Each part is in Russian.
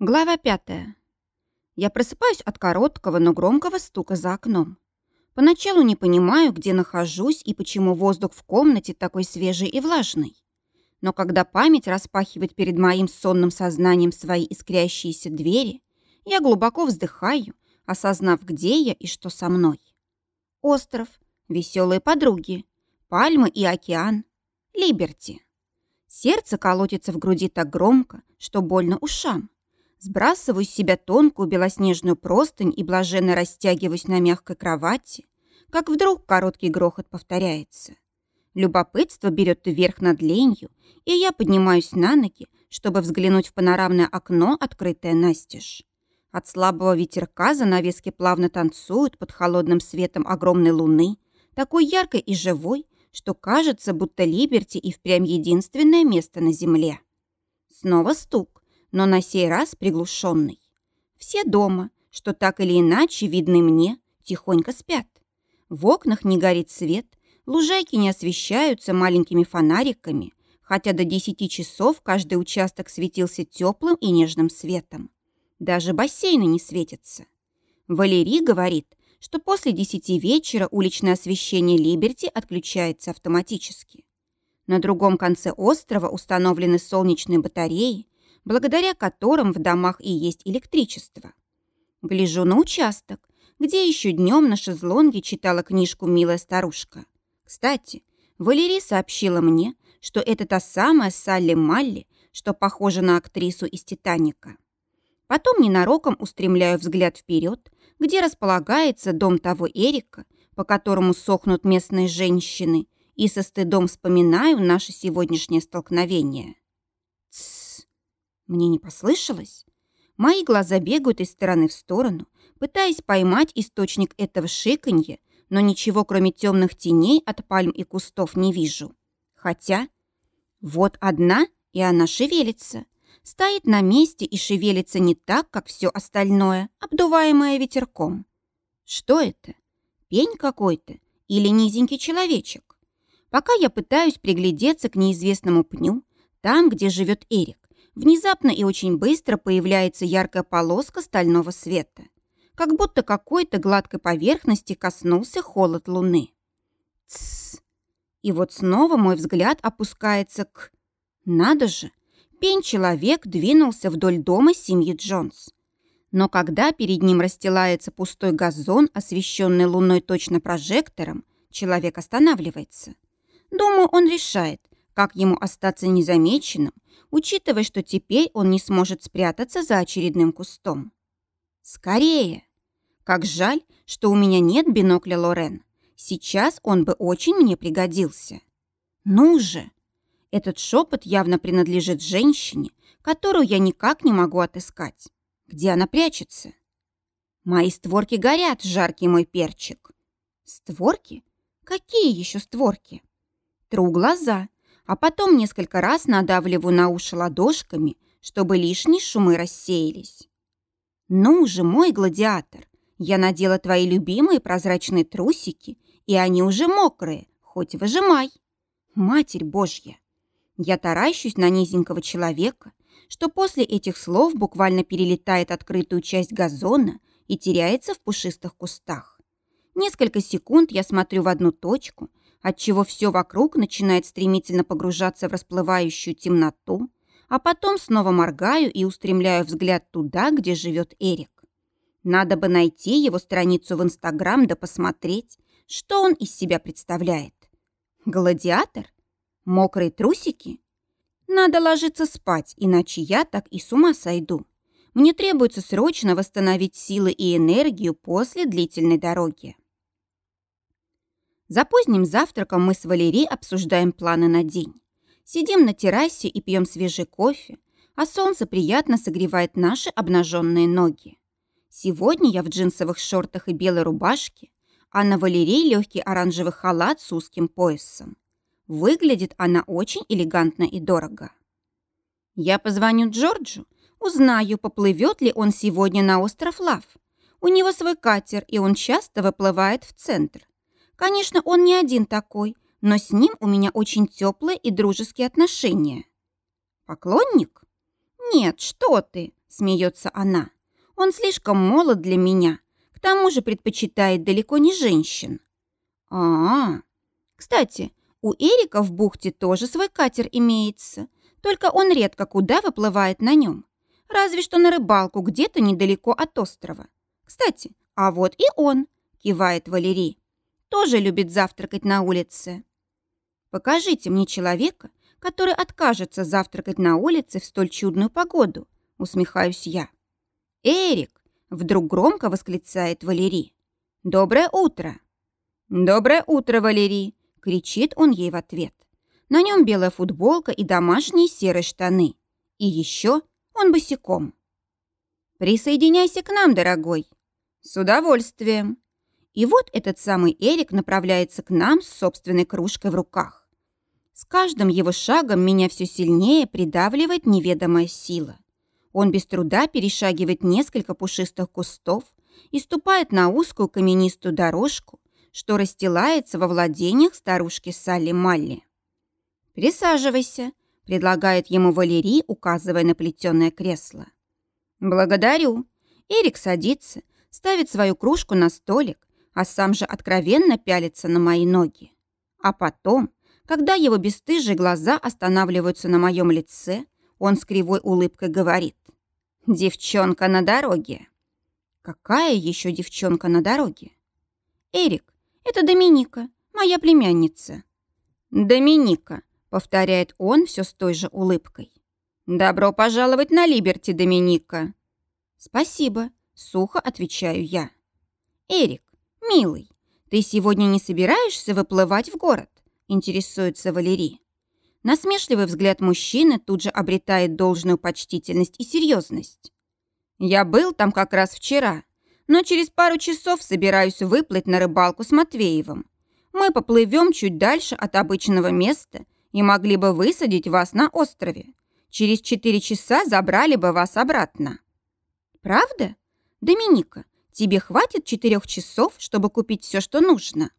Глава пятая. Я просыпаюсь от короткого, но громкого стука за окном. Поначалу не понимаю, где нахожусь и почему воздух в комнате такой свежий и влажный. Но когда память распахивает перед моим сонным сознанием свои искрящиеся двери, я глубоко вздыхаю, осознав, где я и что со мной. Остров, веселые подруги, пальмы и океан, Либерти. Сердце колотится в груди так громко, что больно ушам. Сбрасываю с себя тонкую белоснежную простынь и блаженно растягиваюсь на мягкой кровати, как вдруг короткий грохот повторяется. Любопытство берет вверх над ленью, и я поднимаюсь на ноги, чтобы взглянуть в панорамное окно, открытое настежь. От слабого ветерка занавески плавно танцуют под холодным светом огромной луны, такой яркой и живой, что кажется, будто Либерти и впрямь единственное место на земле. Снова стук но на сей раз приглушенный. Все дома, что так или иначе видны мне, тихонько спят. В окнах не горит свет, лужайки не освещаются маленькими фонариками, хотя до десяти часов каждый участок светился теплым и нежным светом. Даже бассейны не светятся. Валерий говорит, что после десяти вечера уличное освещение Либерти отключается автоматически. На другом конце острова установлены солнечные батареи, благодаря которым в домах и есть электричество. Гляжу на участок, где еще днем на шезлонге читала книжку «Милая старушка». Кстати, Валерий сообщила мне, что это та самая Салли Малли, что похожа на актрису из «Титаника». Потом ненароком устремляю взгляд вперед, где располагается дом того Эрика, по которому сохнут местные женщины, и со стыдом вспоминаю наше сегодняшнее столкновение. Мне не послышалось? Мои глаза бегают из стороны в сторону, пытаясь поймать источник этого шиканья, но ничего, кроме темных теней от пальм и кустов, не вижу. Хотя вот одна, и она шевелится. Стоит на месте и шевелится не так, как все остальное, обдуваемое ветерком. Что это? Пень какой-то или низенький человечек? Пока я пытаюсь приглядеться к неизвестному пню, там, где живет Эрик, Внезапно и очень быстро появляется яркая полоска стального света, как будто какой-то гладкой поверхности коснулся холод луны. Тссс. И вот снова мой взгляд опускается к... Надо же, пень-человек двинулся вдоль дома семьи Джонс. Но когда перед ним расстилается пустой газон, освещенный луной точно прожектором, человек останавливается. Думаю, он решает, как ему остаться незамеченным, учитывая, что теперь он не сможет спрятаться за очередным кустом? Скорее! Как жаль, что у меня нет бинокля Лорен. Сейчас он бы очень мне пригодился. Ну же! Этот шепот явно принадлежит женщине, которую я никак не могу отыскать. Где она прячется? Мои створки горят, жаркий мой перчик. Створки? Какие еще створки? Тру глаза, а потом несколько раз надавливаю на уши ладошками, чтобы лишние шумы рассеялись. «Ну же, мой гладиатор, я надела твои любимые прозрачные трусики, и они уже мокрые, хоть выжимай. Матерь Божья!» Я таращусь на низенького человека, что после этих слов буквально перелетает открытую часть газона и теряется в пушистых кустах. Несколько секунд я смотрю в одну точку, отчего все вокруг начинает стремительно погружаться в расплывающую темноту, а потом снова моргаю и устремляю взгляд туда, где живет Эрик. Надо бы найти его страницу в Инстаграм да посмотреть, что он из себя представляет. Гладиатор? Мокрые трусики? Надо ложиться спать, иначе я так и с ума сойду. Мне требуется срочно восстановить силы и энергию после длительной дороги. За поздним завтраком мы с Валерией обсуждаем планы на день. Сидим на террасе и пьем свежий кофе, а солнце приятно согревает наши обнаженные ноги. Сегодня я в джинсовых шортах и белой рубашке, а на Валерии легкий оранжевый халат с узким поясом. Выглядит она очень элегантно и дорого. Я позвоню Джорджу, узнаю, поплывет ли он сегодня на остров Лав. У него свой катер, и он часто выплывает в центр. Конечно, он не один такой, но с ним у меня очень теплые и дружеские отношения. Поклонник? Нет, что ты, смеется она. «Он слишком молод для меня, к тому же предпочитает далеко не женщин». А, -а, а Кстати, у Эрика в бухте тоже свой катер имеется, только он редко куда выплывает на нем. Разве что на рыбалку где-то недалеко от острова. Кстати, а вот и он, кивает Валерий. Тоже любит завтракать на улице. Покажите мне человека, который откажется завтракать на улице в столь чудную погоду, усмехаюсь я. Эрик, вдруг громко восклицает Валерий. Доброе утро. Доброе утро, Валерий, кричит он ей в ответ. На нем белая футболка и домашние серые штаны. И еще он босиком. «Присоединяйся к нам, дорогой». «С удовольствием». И вот этот самый Эрик направляется к нам с собственной кружкой в руках. С каждым его шагом меня все сильнее придавливает неведомая сила. Он без труда перешагивает несколько пушистых кустов и ступает на узкую каменистую дорожку, что расстилается во владениях старушки Салли Малли. «Присаживайся», предлагает ему Валерий, указывая на плетеное кресло. «Благодарю». Эрик садится, ставит свою кружку на столик, а сам же откровенно пялится на мои ноги. А потом, когда его бесстыжие глаза останавливаются на моем лице, он с кривой улыбкой говорит «Девчонка на дороге». «Какая еще девчонка на дороге?» «Эрик, это Доминика, моя племянница». «Доминика, повторяет он все с той же улыбкой. «Добро пожаловать на Либерти, Доминика!» «Спасибо», — сухо отвечаю я. «Эрик, милый, ты сегодня не собираешься выплывать в город?» — интересуется Валерий. Насмешливый взгляд мужчины тут же обретает должную почтительность и серьезность. «Я был там как раз вчера, но через пару часов собираюсь выплыть на рыбалку с Матвеевым. Мы поплывем чуть дальше от обычного места и могли бы высадить вас на острове. Через четыре часа забрали бы вас обратно». «Правда? Доминика, тебе хватит четырех часов, чтобы купить все, что нужно?»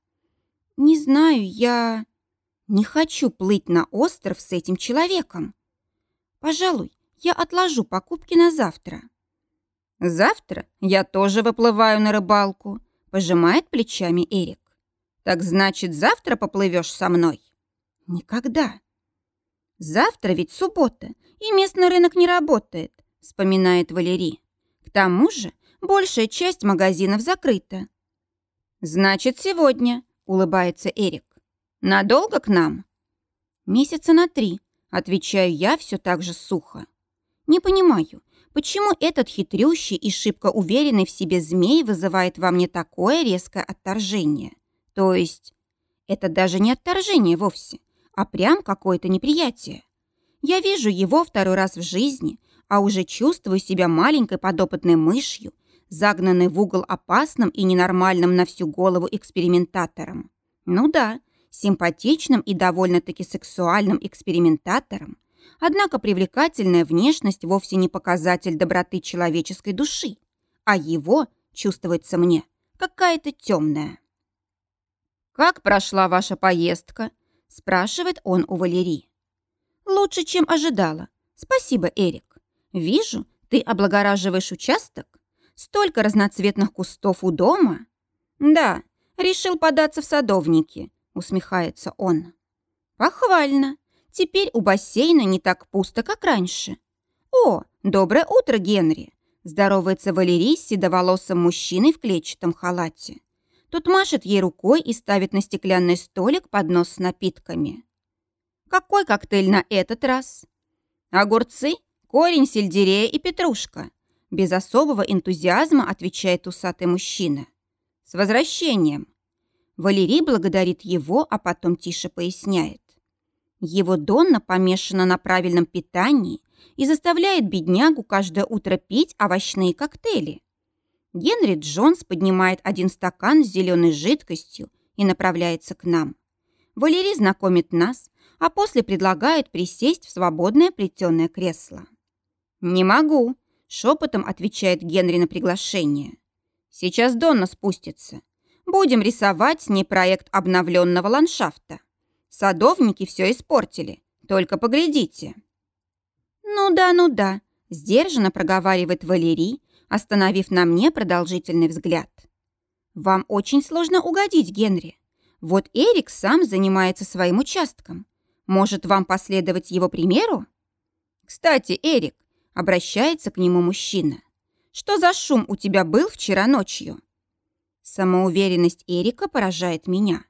«Не знаю, я...» «Не хочу плыть на остров с этим человеком. Пожалуй, я отложу покупки на завтра». «Завтра я тоже выплываю на рыбалку», — пожимает плечами Эрик. «Так значит, завтра поплывешь со мной?» Никогда. Завтра ведь суббота, и местный рынок не работает, вспоминает Валерий. К тому же большая часть магазинов закрыта. Значит, сегодня, улыбается Эрик. Надолго к нам? Месяца на три, отвечаю я все так же сухо. Не понимаю, почему этот хитрющий и шибко уверенный в себе змей вызывает во мне такое резкое отторжение. То есть, это даже не отторжение вовсе а прям какое-то неприятие. Я вижу его второй раз в жизни, а уже чувствую себя маленькой подопытной мышью, загнанной в угол опасным и ненормальным на всю голову экспериментатором. Ну да, симпатичным и довольно-таки сексуальным экспериментатором, однако привлекательная внешность вовсе не показатель доброты человеческой души, а его, чувствуется мне, какая-то темная. «Как прошла ваша поездка?» спрашивает он у Валерии. Лучше, чем ожидала. Спасибо, Эрик. Вижу, ты облагораживаешь участок. Столько разноцветных кустов у дома. Да, решил податься в садовники, усмехается он. Похвально. Теперь у бассейна не так пусто, как раньше. О, доброе утро, Генри. Здоровается Валерий с седоволосым мужчиной в клетчатом халате. Тот машет ей рукой и ставит на стеклянный столик поднос с напитками. «Какой коктейль на этот раз?» «Огурцы, корень сельдерея и петрушка», без особого энтузиазма отвечает усатый мужчина. «С возвращением!» Валерий благодарит его, а потом тише поясняет. Его Донна помешана на правильном питании и заставляет беднягу каждое утро пить овощные коктейли. Генри Джонс поднимает один стакан с зеленой жидкостью и направляется к нам. Валерий знакомит нас, а после предлагает присесть в свободное плетеное кресло. «Не могу», — шепотом отвечает Генри на приглашение. «Сейчас Донна спустится. Будем рисовать с ней проект обновленного ландшафта. Садовники все испортили, только поглядите». «Ну да, ну да», — Сдержанно проговаривает Валерий, остановив на мне продолжительный взгляд. Вам очень сложно угодить, Генри. Вот Эрик сам занимается своим участком. Может, вам последовать его примеру? Кстати, Эрик, обращается к нему мужчина. Что за шум у тебя был вчера ночью? Самоуверенность Эрика поражает меня.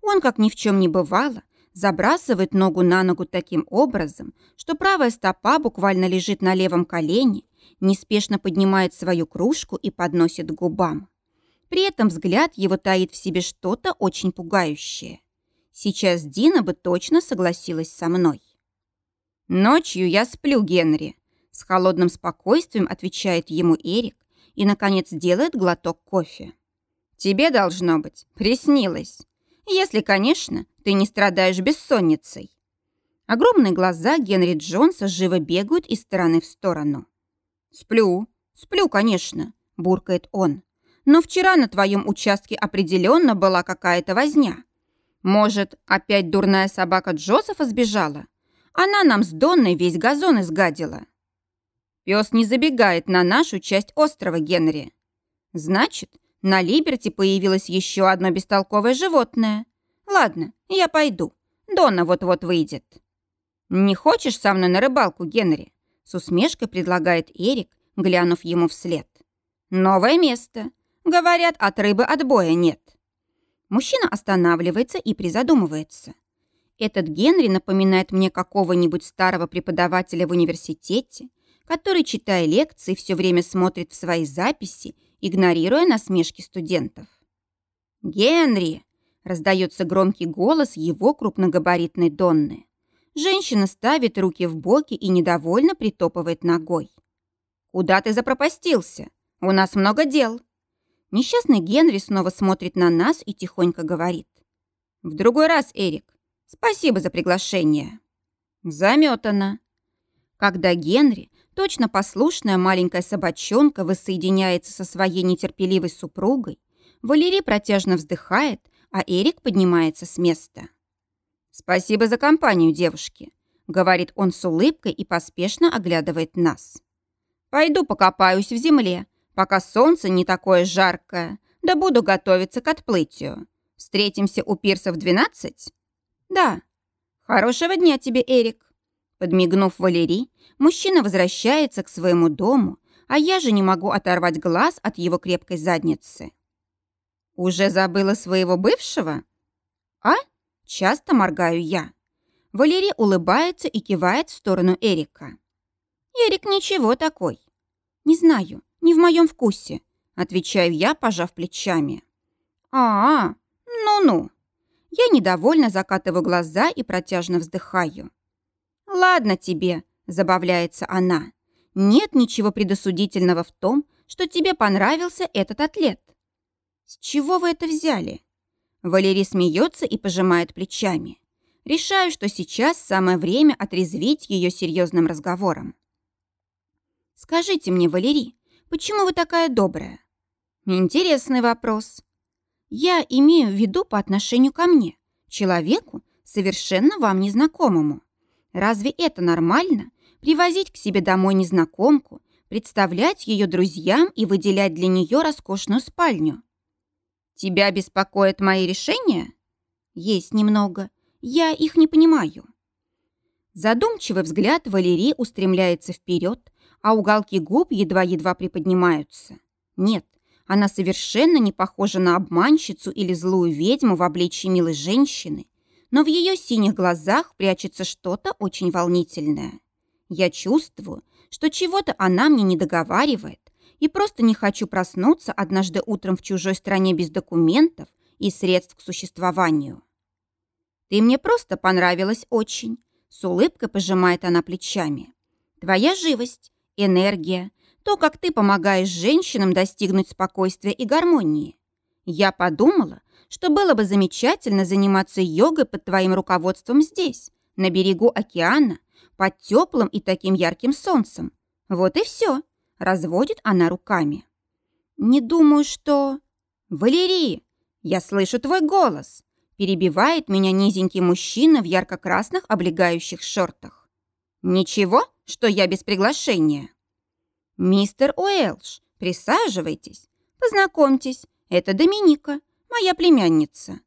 Он, как ни в чем не бывало, забрасывает ногу на ногу таким образом, что правая стопа буквально лежит на левом колене, неспешно поднимает свою кружку и подносит к губам. При этом взгляд его таит в себе что-то очень пугающее. Сейчас Дина бы точно согласилась со мной. «Ночью я сплю, Генри», — с холодным спокойствием отвечает ему Эрик и, наконец, делает глоток кофе. «Тебе, должно быть, приснилось. Если, конечно, ты не страдаешь бессонницей». Огромные глаза Генри Джонса живо бегают из стороны в сторону. «Сплю, сплю, конечно», — буркает он. «Но вчера на твоем участке определенно была какая-то возня. Может, опять дурная собака Джозефа сбежала? Она нам с Донной весь газон изгадила». Пес не забегает на нашу часть острова, Генри. Значит, на Либерти появилось еще одно бестолковое животное. Ладно, я пойду. Донна вот-вот выйдет. Не хочешь со мной на рыбалку, Генри? С усмешкой предлагает Эрик, глянув ему вслед. Новое место. Говорят, от рыбы отбоя нет. Мужчина останавливается и призадумывается. Этот Генри напоминает мне какого-нибудь старого преподавателя в университете, который, читая лекции, все время смотрит в свои записи игнорируя насмешки студентов. «Генри!» – раздается громкий голос его крупногабаритной Донны. Женщина ставит руки в боки и недовольно притопывает ногой. «Куда ты запропастился? У нас много дел». Несчастный Генри снова смотрит на нас и тихонько говорит. «В другой раз, Эрик. Спасибо за приглашение». Заметано. Когда Генри Точно послушная маленькая собачонка воссоединяется со своей нетерпеливой супругой. Валерий протяжно вздыхает, а Эрик поднимается с места. «Спасибо за компанию, девушки», — говорит он с улыбкой и поспешно оглядывает нас. «Пойду покопаюсь в земле, пока солнце не такое жаркое, да буду готовиться к отплытию. Встретимся у пирса в двенадцать?» «Да». «Хорошего дня тебе, Эрик». Подмигнув Валерий, Мужчина возвращается к своему дому, а я же не могу оторвать глаз от его крепкой задницы. Уже забыла своего бывшего? А? Часто моргаю я. Валерий улыбается и кивает в сторону Эрика. Эрик ничего такой. Не знаю, не в моем вкусе, отвечаю я, пожав плечами. А, ну-ну. Я недовольно закатываю глаза и протяжно вздыхаю. Ладно тебе, Забавляется она. Нет ничего предосудительного в том, что тебе понравился этот атлет. С чего вы это взяли? Валерий смеется и пожимает плечами. Решаю, что сейчас самое время отрезвить ее серьезным разговором. Скажите мне, Валерий, почему вы такая добрая? Интересный вопрос. Я имею в виду по отношению ко мне, человеку, совершенно вам незнакомому. Разве это нормально, привозить к себе домой незнакомку, представлять ее друзьям и выделять для нее роскошную спальню. Тебя беспокоят мои решения? Есть немного. Я их не понимаю. Задумчивый взгляд Валерии устремляется вперед, а уголки губ едва-едва приподнимаются. Нет, она совершенно не похожа на обманщицу или злую ведьму в обличье милой женщины, но в ее синих глазах прячется что-то очень волнительное. Я чувствую, что чего-то она мне не договаривает, и просто не хочу проснуться однажды утром в чужой стране без документов и средств к существованию. Ты мне просто понравилась очень. С улыбкой пожимает она плечами. Твоя живость, энергия, то, как ты помогаешь женщинам достигнуть спокойствия и гармонии. Я подумала, что было бы замечательно заниматься йогой под твоим руководством здесь, на берегу океана, под теплым и таким ярким солнцем. Вот и все. Разводит она руками. Не думаю, что... Валерий, я слышу твой голос. Перебивает меня низенький мужчина в ярко-красных облегающих шортах. Ничего, что я без приглашения. «Мистер Уэлш, присаживайтесь, познакомьтесь, это Доминика, моя племянница».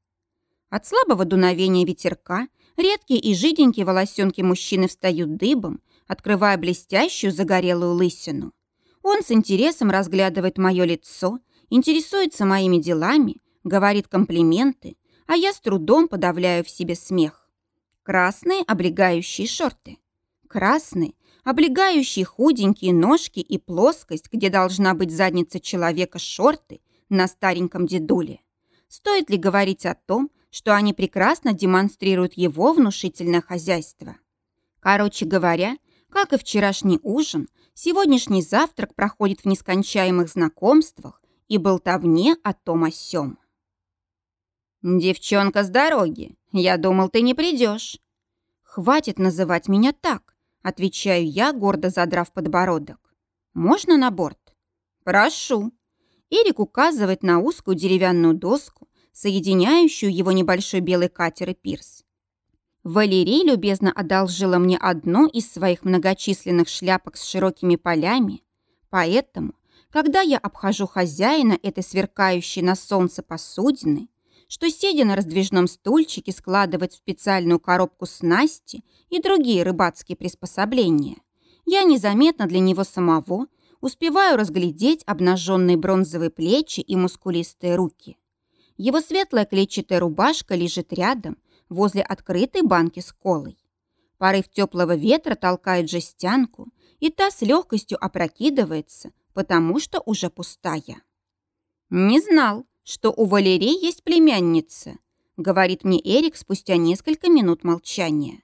От слабого дуновения ветерка редкие и жиденькие волосенки мужчины встают дыбом, открывая блестящую загорелую лысину. Он с интересом разглядывает мое лицо, интересуется моими делами, говорит комплименты, а я с трудом подавляю в себе смех. Красные облегающие шорты. Красные, облегающие худенькие ножки и плоскость, где должна быть задница человека шорты на стареньком дедуле. Стоит ли говорить о том, что они прекрасно демонстрируют его внушительное хозяйство? Короче говоря, как и вчерашний ужин, сегодняшний завтрак проходит в нескончаемых знакомствах и болтовне о том о сём. «Девчонка с дороги, я думал, ты не придешь». «Хватит называть меня так», — отвечаю я, гордо задрав подбородок. «Можно на борт?» «Прошу». Эрик указывает на узкую деревянную доску, соединяющую его небольшой белый катер и пирс. Валерий любезно одолжила мне одну из своих многочисленных шляпок с широкими полями, поэтому, когда я обхожу хозяина этой сверкающей на солнце посудины, что, сидя на раздвижном стульчике, складывает в специальную коробку снасти и другие рыбацкие приспособления, я незаметно для него самого успеваю разглядеть обнаженные бронзовые плечи и мускулистые руки. Его светлая клетчатая рубашка лежит рядом, возле открытой банки с колой. Порыв теплого ветра толкает жестянку, и та с легкостью опрокидывается, потому что уже пустая. «Не знал, что у Валерии есть племянница», говорит мне Эрик спустя несколько минут молчания.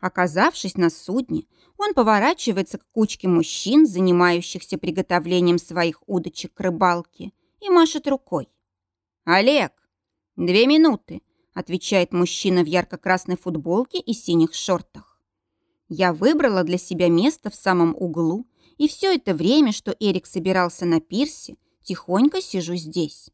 Оказавшись на судне, он поворачивается к кучке мужчин, занимающихся приготовлением своих удочек к рыбалке, и машет рукой. «Олег, две минуты, отвечает мужчина в ярко-красной футболке и синих шортах. Я выбрала для себя место в самом углу, и все это время, что Эрик собирался на пирсе, тихонько сижу здесь.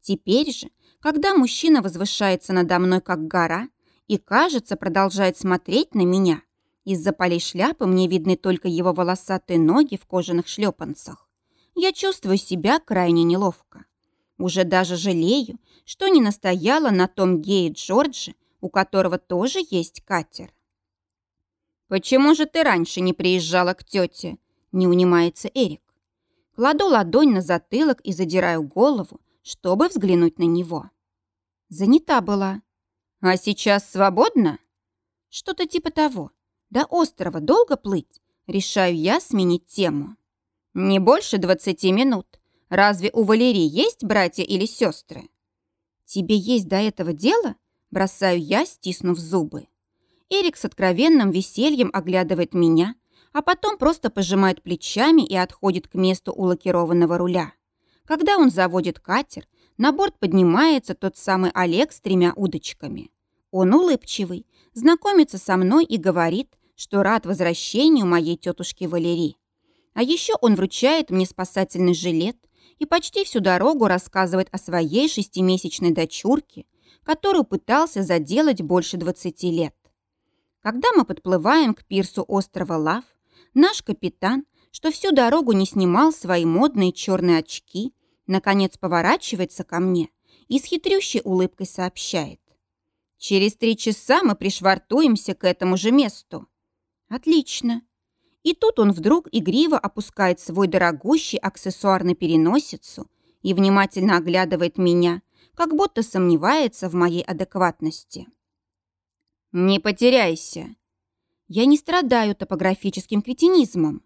Теперь же, когда мужчина возвышается надо мной как гора и, кажется, продолжает смотреть на меня, из-за полей шляпы мне видны только его волосатые ноги в кожаных шлепанцах. Я чувствую себя крайне неловко. Уже даже жалею, что не настояла на том гее Джорджи, у которого тоже есть катер. «Почему же ты раньше не приезжала к тете?» – не унимается Эрик. Кладу ладонь на затылок и задираю голову, чтобы взглянуть на него. Занята была. «А сейчас свободно?» «Что-то типа того. До острова долго плыть?» Решаю я сменить тему. «Не больше двадцати минут. Разве у Валерии есть братья или сестры? Тебе есть до этого дело? Бросаю я, стиснув зубы. Эрик с откровенным весельем оглядывает меня, а потом просто пожимает плечами и отходит к месту у лакированного руля. Когда он заводит катер, на борт поднимается тот самый Олег с тремя удочками. Он улыбчивый, знакомится со мной и говорит, что рад возвращению моей тетушки Валерии. А еще он вручает мне спасательный жилет, и почти всю дорогу рассказывает о своей шестимесячной дочурке, которую пытался заделать больше 20 лет. Когда мы подплываем к пирсу острова Лав, наш капитан, что всю дорогу не снимал свои модные черные очки, наконец поворачивается ко мне и с хитрющей улыбкой сообщает. «Через три часа мы пришвартуемся к этому же месту». «Отлично. И тут он вдруг игриво опускает свой дорогущий аксессуар на переносицу и внимательно оглядывает меня, как будто сомневается в моей адекватности. «Не потеряйся!» Я не страдаю топографическим кретинизмом.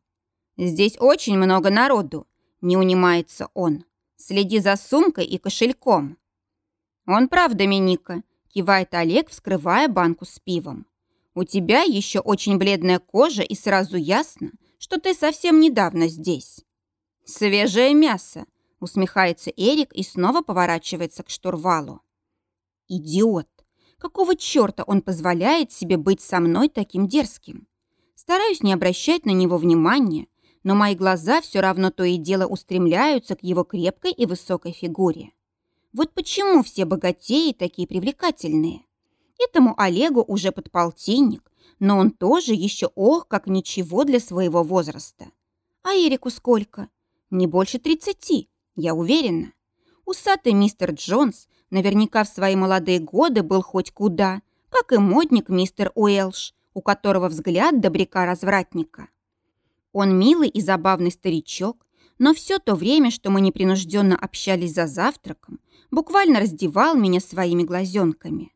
Здесь очень много народу, не унимается он. Следи за сумкой и кошельком. Он прав, Доминика, кивает Олег, вскрывая банку с пивом. У тебя еще очень бледная кожа, и сразу ясно, что ты совсем недавно здесь. Свежее мясо, усмехается Эрик и снова поворачивается к штурвалу. Идиот! Какого черта он позволяет себе быть со мной таким дерзким? Стараюсь не обращать на него внимания, но мои глаза все равно то и дело устремляются к его крепкой и высокой фигуре. Вот почему все богатеи такие привлекательные? Этому Олегу уже под полтинник, но он тоже еще ох, как ничего для своего возраста. А Эрику сколько? Не больше тридцати, я уверена. Усатый мистер Джонс наверняка в свои молодые годы был хоть куда, как и модник мистер Уэлш, у которого взгляд добряка-развратника. Он милый и забавный старичок, но все то время, что мы непринужденно общались за завтраком, буквально раздевал меня своими глазенками.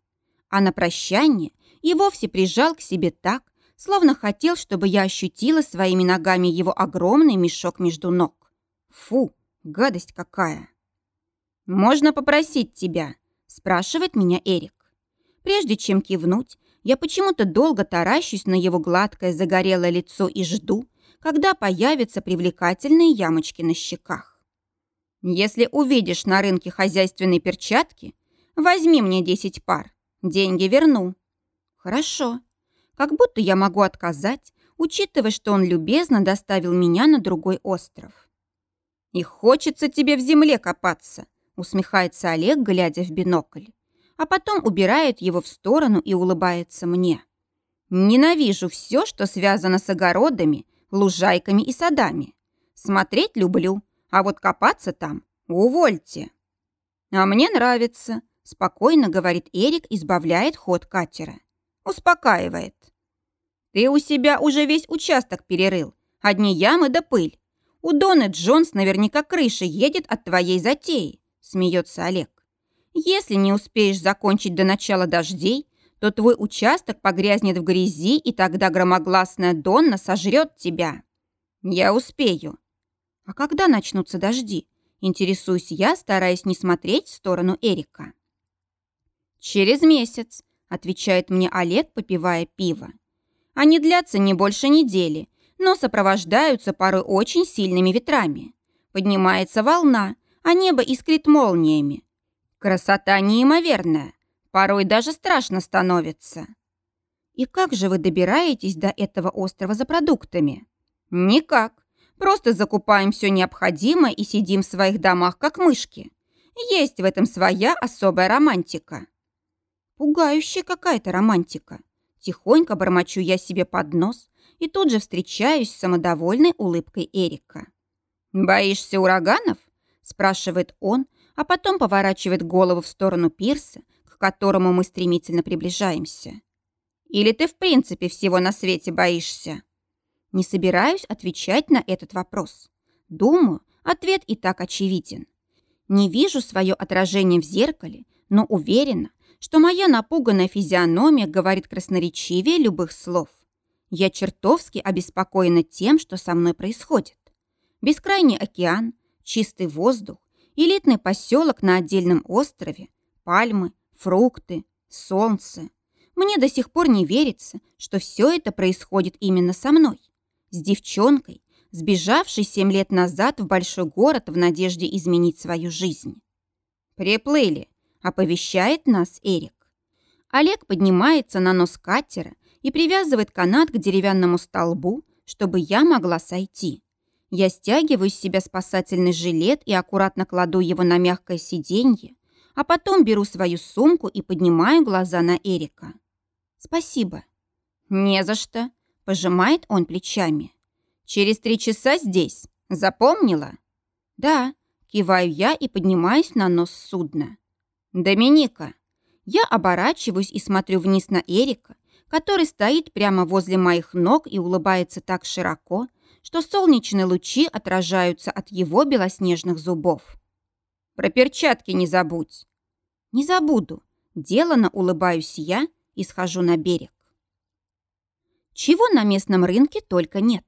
А на прощание и вовсе прижал к себе так, словно хотел, чтобы я ощутила своими ногами его огромный мешок между ног. Фу, гадость какая! «Можно попросить тебя?» – спрашивает меня Эрик. Прежде чем кивнуть, я почему-то долго таращусь на его гладкое загорелое лицо и жду, когда появятся привлекательные ямочки на щеках. Если увидишь на рынке хозяйственные перчатки, возьми мне 10 пар, деньги верну. Хорошо. Как будто я могу отказать, учитывая, что он любезно доставил меня на другой остров. И хочется тебе в земле копаться, усмехается Олег, глядя в бинокль. А потом убирает его в сторону и улыбается мне. Ненавижу все, что связано с огородами, лужайками и садами. Смотреть люблю, а вот копаться там увольте. А мне нравится, спокойно говорит Эрик, избавляет ход катера. Успокаивает. Ты у себя уже весь участок перерыл. Одни ямы да пыль. У Доны Джонс наверняка крыша едет от твоей затеи смеется Олег. Если не успеешь закончить до начала дождей, то твой участок погрязнет в грязи, и тогда громогласная Донна сожрет тебя. Я успею. А когда начнутся дожди? Интересуюсь я, стараясь не смотреть в сторону Эрика. Через месяц, отвечает мне Олег, попивая пиво. Они длятся не больше недели, но сопровождаются порой очень сильными ветрами. Поднимается волна, а небо искрит молниями. Красота неимоверная, порой даже страшно становится. И как же вы добираетесь до этого острова за продуктами? Никак. Просто закупаем все необходимое и сидим в своих домах, как мышки. Есть в этом своя особая романтика. Пугающая какая-то романтика. Тихонько бормочу я себе под нос и тут же встречаюсь с самодовольной улыбкой Эрика. «Боишься ураганов?» спрашивает он, а потом поворачивает голову в сторону пирса, к которому мы стремительно приближаемся. Или ты в принципе всего на свете боишься? Не собираюсь отвечать на этот вопрос. Думаю, ответ и так очевиден. Не вижу свое отражение в зеркале, но уверена, что моя напуганная физиономия говорит красноречивее любых слов. Я чертовски обеспокоена тем, что со мной происходит. Бескрайний океан, чистый воздух, элитный поселок на отдельном острове, пальмы, фрукты, солнце. Мне до сих пор не верится, что все это происходит именно со мной, с девчонкой, сбежавшей семь лет назад в большой город в надежде изменить свою жизнь. «Приплыли», — оповещает нас Эрик. Олег поднимается на нос катера и привязывает канат к деревянному столбу, чтобы я могла сойти. Я стягиваю с себя спасательный жилет и аккуратно кладу его на мягкое сиденье, а потом беру свою сумку и поднимаю глаза на Эрика. «Спасибо». «Не за что», — пожимает он плечами. «Через три часа здесь. Запомнила?» «Да», — киваю я и поднимаюсь на нос судна. «Доминика». Я оборачиваюсь и смотрю вниз на Эрика, который стоит прямо возле моих ног и улыбается так широко, что солнечные лучи отражаются от его белоснежных зубов. «Про перчатки не забудь!» «Не забуду!» Делано улыбаюсь я и схожу на берег. Чего на местном рынке только нет.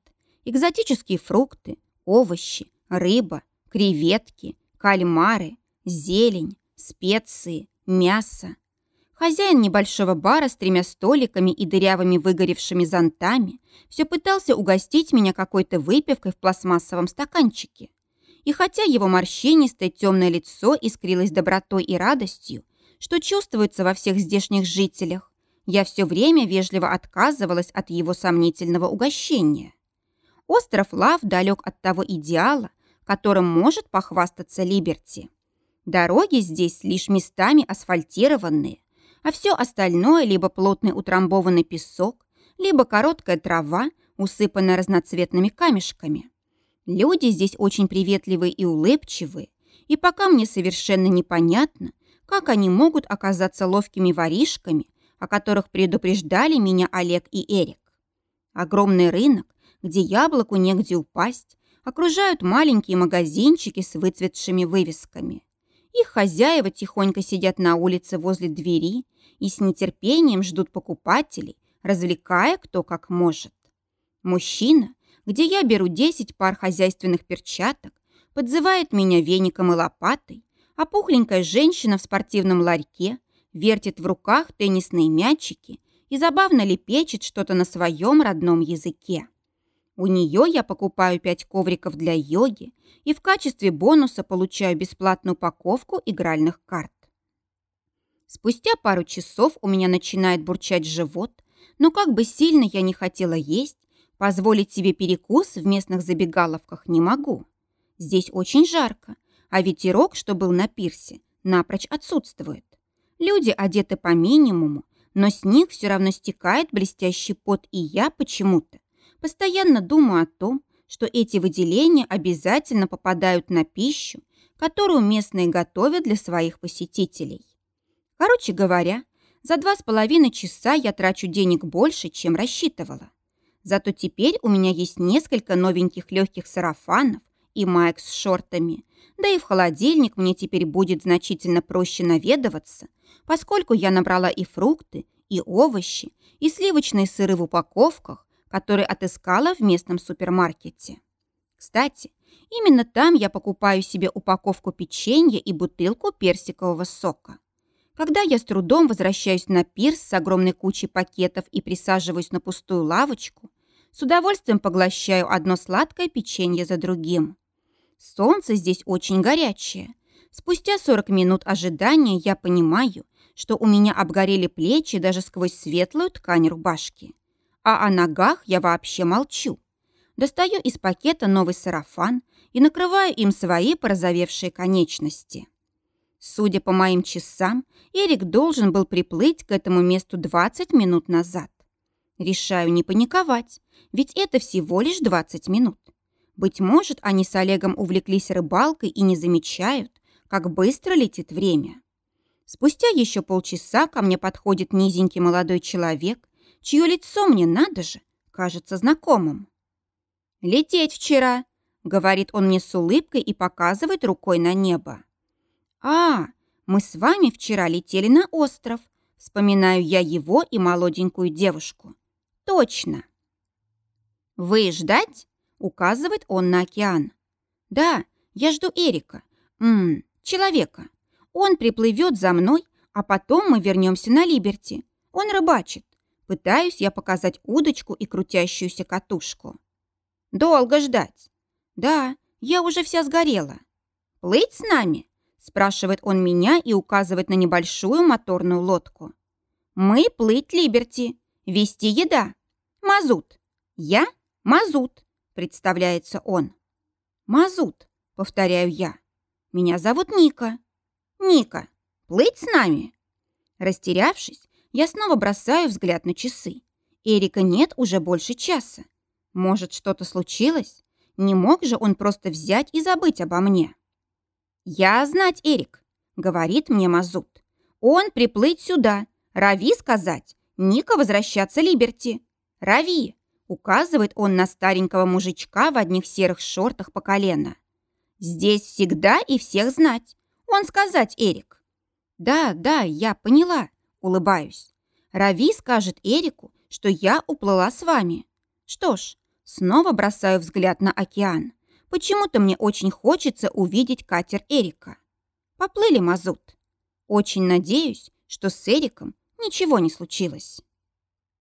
Экзотические фрукты, овощи, рыба, креветки, кальмары, зелень, специи, мясо, Хозяин небольшого бара с тремя столиками и дырявыми выгоревшими зонтами все пытался угостить меня какой-то выпивкой в пластмассовом стаканчике. И хотя его морщинистое темное лицо искрилось добротой и радостью, что чувствуется во всех здешних жителях, я все время вежливо отказывалась от его сомнительного угощения. Остров Лав далек от того идеала, которым может похвастаться Либерти. Дороги здесь лишь местами асфальтированные, а все остальное либо плотный утрамбованный песок, либо короткая трава, усыпанная разноцветными камешками. Люди здесь очень приветливые и улыбчивые, и пока мне совершенно непонятно, как они могут оказаться ловкими воришками, о которых предупреждали меня Олег и Эрик. Огромный рынок, где яблоку негде упасть, окружают маленькие магазинчики с выцветшими вывесками. Их хозяева тихонько сидят на улице возле двери и с нетерпением ждут покупателей, развлекая кто как может. Мужчина, где я беру 10 пар хозяйственных перчаток, подзывает меня веником и лопатой, а пухленькая женщина в спортивном ларьке вертит в руках теннисные мячики и забавно лепечет что-то на своем родном языке. У нее я покупаю пять ковриков для йоги и в качестве бонуса получаю бесплатную упаковку игральных карт. Спустя пару часов у меня начинает бурчать живот, но как бы сильно я не хотела есть, позволить себе перекус в местных забегаловках не могу. Здесь очень жарко, а ветерок, что был на пирсе, напрочь отсутствует. Люди одеты по минимуму, но с них все равно стекает блестящий пот, и я почему-то постоянно думаю о том, что эти выделения обязательно попадают на пищу, которую местные готовят для своих посетителей. Короче говоря, за два с половиной часа я трачу денег больше, чем рассчитывала. Зато теперь у меня есть несколько новеньких легких сарафанов и маек с шортами, да и в холодильник мне теперь будет значительно проще наведываться, поскольку я набрала и фрукты, и овощи, и сливочные сыры в упаковках, которые отыскала в местном супермаркете. Кстати, именно там я покупаю себе упаковку печенья и бутылку персикового сока. Когда я с трудом возвращаюсь на пирс с огромной кучей пакетов и присаживаюсь на пустую лавочку, с удовольствием поглощаю одно сладкое печенье за другим. Солнце здесь очень горячее. Спустя 40 минут ожидания я понимаю, что у меня обгорели плечи даже сквозь светлую ткань рубашки. А о ногах я вообще молчу. Достаю из пакета новый сарафан и накрываю им свои порозовевшие конечности. Судя по моим часам, Эрик должен был приплыть к этому месту 20 минут назад. Решаю не паниковать, ведь это всего лишь 20 минут. Быть может, они с Олегом увлеклись рыбалкой и не замечают, как быстро летит время. Спустя еще полчаса ко мне подходит низенький молодой человек, чье лицо мне, надо же, кажется знакомым. «Лететь вчера», — говорит он мне с улыбкой и показывает рукой на небо. «А, мы с вами вчера летели на остров», — вспоминаю я его и молоденькую девушку. «Точно». «Вы ждать?» Указывает он на океан. Да, я жду Эрика. Ммм, человека. Он приплывет за мной, а потом мы вернемся на Либерти. Он рыбачит. Пытаюсь я показать удочку и крутящуюся катушку. Долго ждать. Да, я уже вся сгорела. Плыть с нами? Спрашивает он меня и указывает на небольшую моторную лодку. Мы плыть Либерти. Вести еда. Мазут. Я мазут представляется он. «Мазут», — повторяю я. «Меня зовут Ника». «Ника, плыть с нами?» Растерявшись, я снова бросаю взгляд на часы. Эрика нет уже больше часа. Может, что-то случилось? Не мог же он просто взять и забыть обо мне? «Я знать, Эрик», — говорит мне Мазут. «Он приплыть сюда. Рави сказать. Ника возвращаться Либерти. Рави». Указывает он на старенького мужичка в одних серых шортах по колено. «Здесь всегда и всех знать. Он сказать, Эрик». «Да, да, я поняла», — улыбаюсь. «Рави скажет Эрику, что я уплыла с вами. Что ж, снова бросаю взгляд на океан. Почему-то мне очень хочется увидеть катер Эрика. Поплыли мазут. Очень надеюсь, что с Эриком ничего не случилось».